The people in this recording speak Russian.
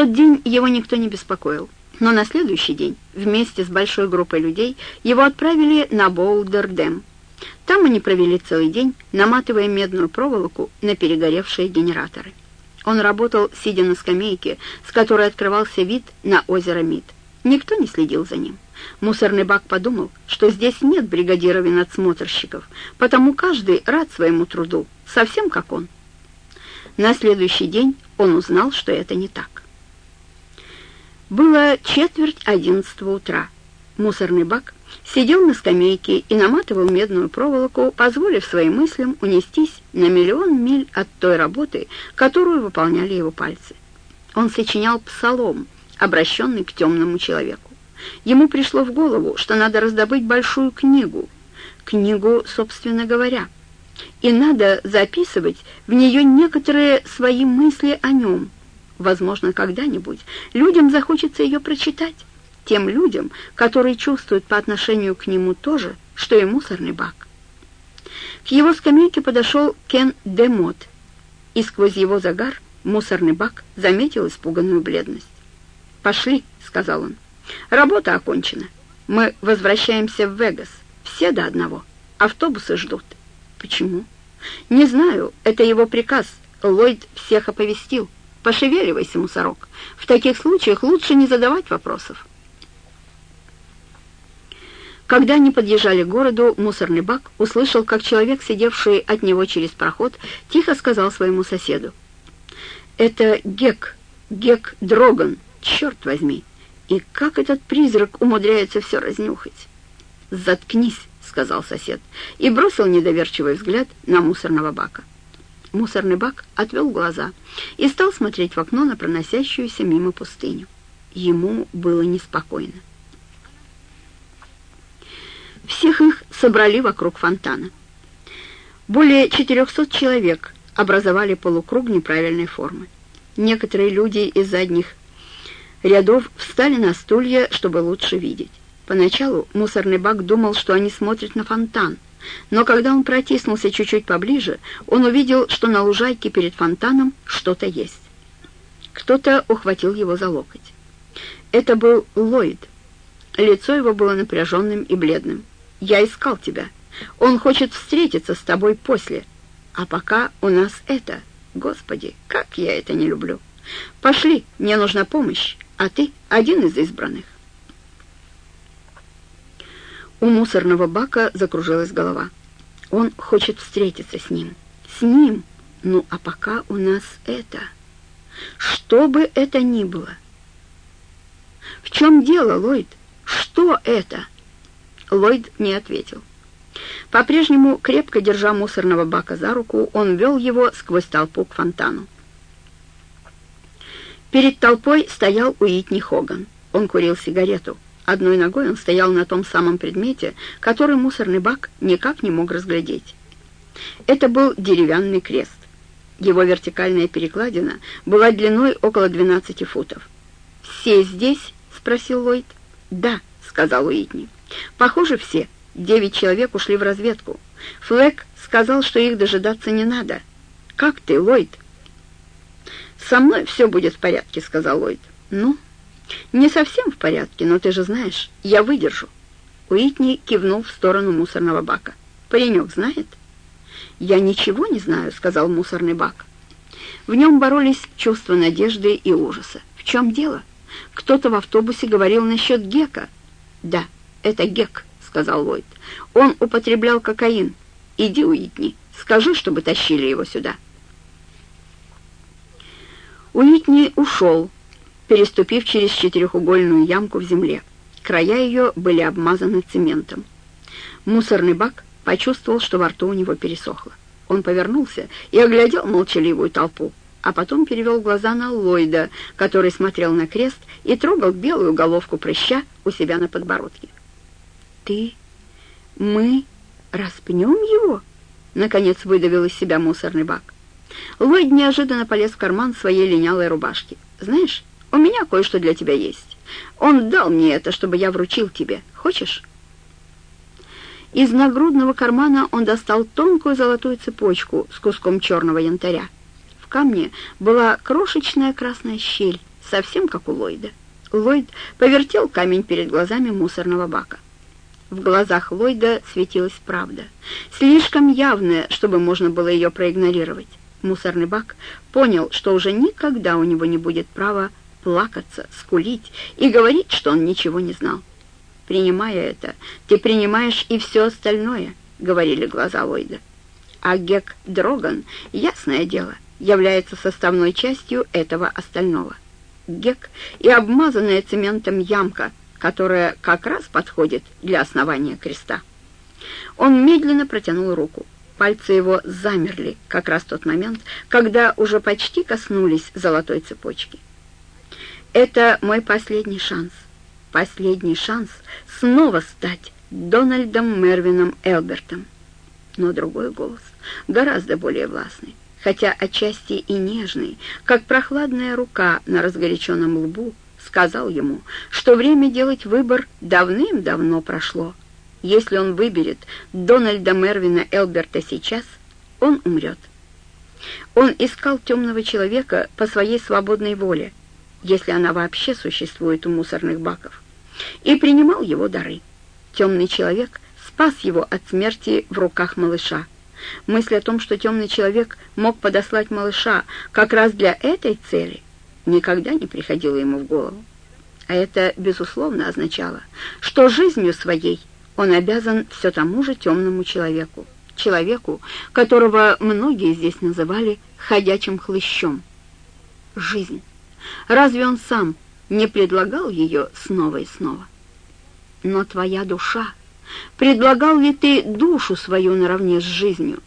тот день его никто не беспокоил. Но на следующий день вместе с большой группой людей его отправили на Боулдер-Дэм. Там они провели целый день, наматывая медную проволоку на перегоревшие генераторы. Он работал, сидя на скамейке, с которой открывался вид на озеро Мид. Никто не следил за ним. Мусорный бак подумал, что здесь нет бригадиров и надсмотрщиков, потому каждый рад своему труду, совсем как он. На следующий день он узнал, что это не так. Было четверть одиннадцатого утра. Мусорный бак сидел на скамейке и наматывал медную проволоку, позволив своим мыслям унестись на миллион миль от той работы, которую выполняли его пальцы. Он сочинял псалом, обращенный к темному человеку. Ему пришло в голову, что надо раздобыть большую книгу, книгу, собственно говоря, и надо записывать в нее некоторые свои мысли о нем. Возможно, когда-нибудь людям захочется ее прочитать тем людям, которые чувствуют по отношению к нему то же, что и мусорный бак. К его скамейке подошел Кен Демот, и сквозь его загар мусорный бак заметил испуганную бледность. «Пошли», — сказал он. «Работа окончена. Мы возвращаемся в Вегас. Все до одного. Автобусы ждут». «Почему?» «Не знаю. Это его приказ. Ллойд всех оповестил. Пошевеливайся, мусорок. В таких случаях лучше не задавать вопросов». Когда они подъезжали к городу, мусорный бак услышал, как человек, сидевший от него через проход, тихо сказал своему соседу. «Это Гек, Гек Дроган, черт возьми! И как этот призрак умудряется все разнюхать?» «Заткнись!» — сказал сосед, и бросил недоверчивый взгляд на мусорного бака. Мусорный бак отвел глаза и стал смотреть в окно на проносящуюся мимо пустыню. Ему было неспокойно. Всех их собрали вокруг фонтана. Более 400 человек образовали полукруг неправильной формы. Некоторые люди из задних рядов встали на стулья, чтобы лучше видеть. Поначалу мусорный бак думал, что они смотрят на фонтан, но когда он протиснулся чуть-чуть поближе, он увидел, что на лужайке перед фонтаном что-то есть. Кто-то ухватил его за локоть. Это был Ллойд. Лицо его было напряженным и бледным. Я искал тебя. Он хочет встретиться с тобой после. А пока у нас это. Господи, как я это не люблю. Пошли, мне нужна помощь, а ты один из избранных. У мусорного бака закружилась голова. Он хочет встретиться с ним. С ним. Ну, а пока у нас это. Что бы это ни было. В чем дело, Ллойд? Что это? Ллойд не ответил. По-прежнему, крепко держа мусорного бака за руку, он вел его сквозь толпу к фонтану. Перед толпой стоял Уитни Хоган. Он курил сигарету. Одной ногой он стоял на том самом предмете, который мусорный бак никак не мог разглядеть. Это был деревянный крест. Его вертикальная перекладина была длиной около 12 футов. «Все здесь?» — спросил Ллойд. «Да», — сказал Уитни. Похоже, все. Девять человек ушли в разведку. Флэк сказал, что их дожидаться не надо. «Как ты, Ллойд?» «Со мной все будет в порядке», — сказал Ллойд. «Ну, не совсем в порядке, но ты же знаешь, я выдержу». Уитни кивнул в сторону мусорного бака. «Паренек знает?» «Я ничего не знаю», — сказал мусорный бак. В нем боролись чувства надежды и ужаса. «В чем дело? Кто-то в автобусе говорил насчет Гека». «Да, «Это Гек», — сказал Ллойд. «Он употреблял кокаин. Иди, Уитни, скажи, чтобы тащили его сюда». Уитни ушел, переступив через четырехугольную ямку в земле. Края ее были обмазаны цементом. Мусорный бак почувствовал, что во рту у него пересохло. Он повернулся и оглядел молчаливую толпу, а потом перевел глаза на Ллойда, который смотрел на крест и трогал белую головку прыща у себя на подбородке ты? Мы распнем его?» Наконец выдавил из себя мусорный бак. Ллойд неожиданно полез в карман своей линялой рубашки. «Знаешь, у меня кое-что для тебя есть. Он дал мне это, чтобы я вручил тебе. Хочешь?» Из нагрудного кармана он достал тонкую золотую цепочку с куском черного янтаря. В камне была крошечная красная щель, совсем как у Ллойда. Ллойд повертел камень перед глазами мусорного бака. В глазах Ллойда светилась правда, слишком явная, чтобы можно было ее проигнорировать. Мусорный бак понял, что уже никогда у него не будет права плакаться, скулить и говорить, что он ничего не знал. «Принимая это, ты принимаешь и все остальное», — говорили глаза Ллойда. А Гек Дроган, ясное дело, является составной частью этого остального. Гек и обмазанная цементом ямка, которая как раз подходит для основания креста. Он медленно протянул руку. Пальцы его замерли как раз тот момент, когда уже почти коснулись золотой цепочки. «Это мой последний шанс. Последний шанс снова стать Дональдом Мервином Элбертом». Но другой голос, гораздо более властный, хотя отчасти и нежный, как прохладная рука на разгоряченном лбу, сказал ему, что время делать выбор давным-давно прошло. Если он выберет Дональда Мервина Элберта сейчас, он умрет. Он искал темного человека по своей свободной воле, если она вообще существует у мусорных баков, и принимал его дары. Темный человек спас его от смерти в руках малыша. Мысль о том, что темный человек мог подослать малыша как раз для этой цели, никогда не приходила ему в голову. А это, безусловно, означало, что жизнью своей он обязан все тому же темному человеку, человеку, которого многие здесь называли ходячим хлыщом. Жизнь. Разве он сам не предлагал ее снова и снова? Но твоя душа, предлагал ли ты душу свою наравне с жизнью,